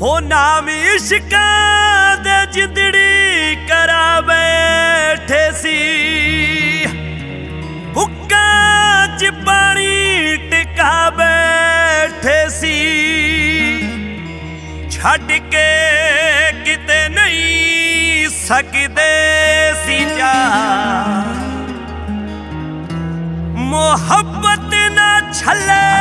ਹੋ ਨਾਮ ਇਸ਼ਕਾਂ ਦੇ ਜਿੰਦੜੀ ਕਰਾ ਬੈਠੇ ਸੀ। ਹੁੱਕਾਂ ਚ ਪਾਣੀ ਟਿਕਾ ਬੈਠੇ ਸੀ। ਛੱਡ ਕੇ ਕਿਤੇ ਨਹੀਂ ਸਕਦੇ ਸੀ ਜਾ। ਮੁਹੱਬਤ ਨਾ ਛੱਲੇ